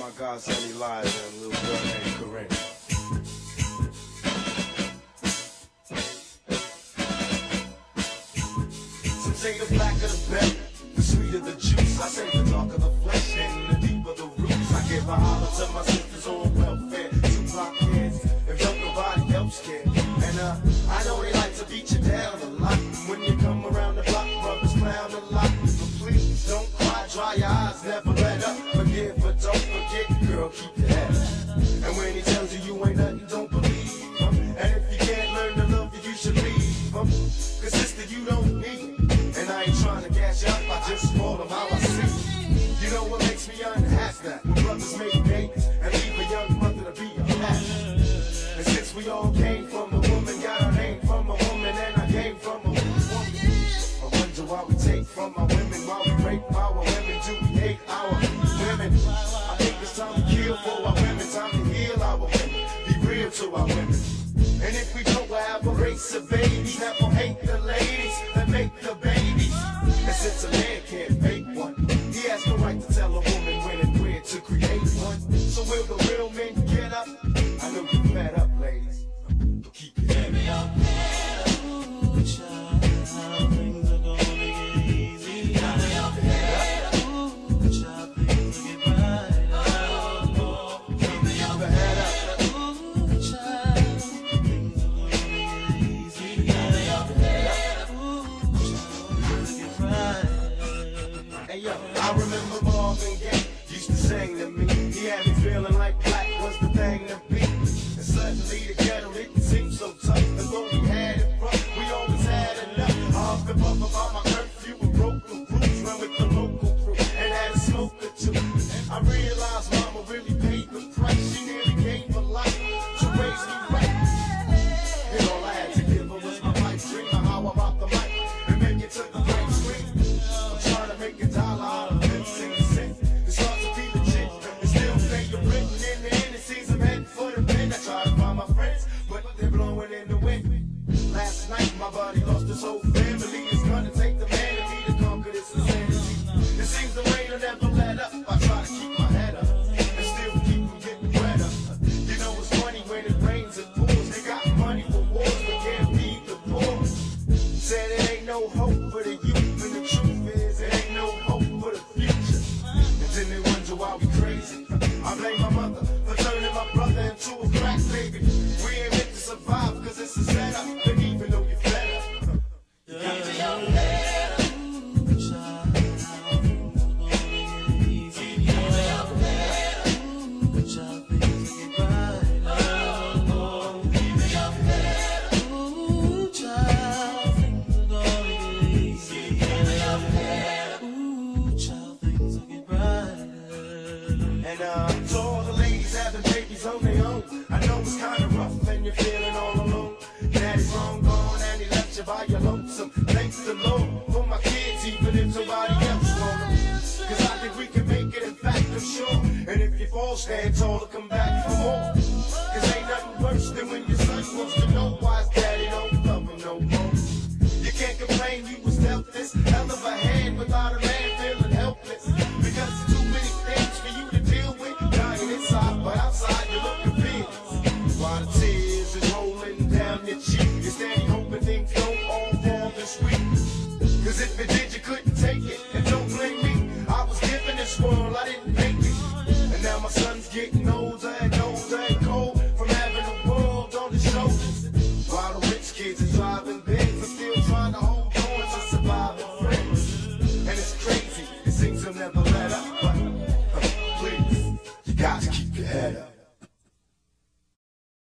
my godson Elijah and little girl named Corinne. Some say the blacker the better, the sweeter the juice. I say the darker the flesh and the deeper the roots. I give a holler to my sisters on welfare, Tupac kids, if don't nobody else care. And uh, I know they like to beat you down a lot. When you come around the block, brothers clown a lot. But please don't cry, dry your eyes, never girl, keep your up. And when he tells you you ain't nothing, don't believe him. And if you can't learn to love you, you should leave him. Cause sister, you don't need. And I ain't trying to gas you up, I just call them to our women. And if we don't, we'll have a race of babies that will hate the ladies that make the babies. And since a man can't make one, he has no right to tell a woman when and where to create one. So will the real men I remember Marvin Gaye used to sing to me. He had me feeling like black was the thing to be. And suddenly the ghetto didn't seem so tough. And though we had it rough, we always had enough. I often puff about my curfew and broke the rules. Run with the local crew and had a smoke or two. I realized We ain't meant to survive cause it's a setup, and even though you're got to your head. And uh, to all the ladies having babies on their own, It's kinda rough and you're feeling all alone. Daddy's long gone and he left you by your lonesome. Thanks the Lord for my kids, even if nobody else want them. Cause I think we can make it, in fact, I'm sure. And if you fall, stand tall to come back for more. Never